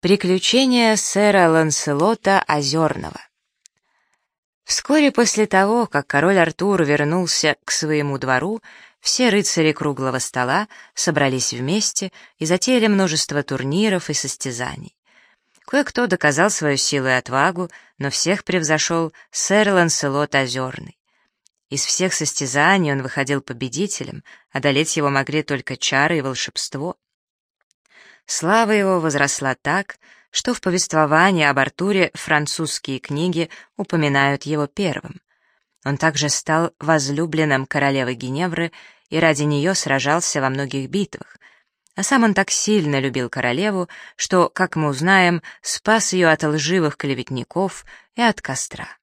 Приключения сэра Ланселота Озерного Вскоре после того, как король Артур вернулся к своему двору, все рыцари круглого стола собрались вместе и затеяли множество турниров и состязаний. Кое-кто доказал свою силу и отвагу, но всех превзошел сэр Ланселот Озерный. Из всех состязаний он выходил победителем, одолеть его могли только чары и волшебство. Слава его возросла так, что в повествовании об Артуре французские книги упоминают его первым. Он также стал возлюбленным королевы Геневры и ради нее сражался во многих битвах, а сам он так сильно любил королеву, что, как мы узнаем, спас ее от лживых клеветников и от костра.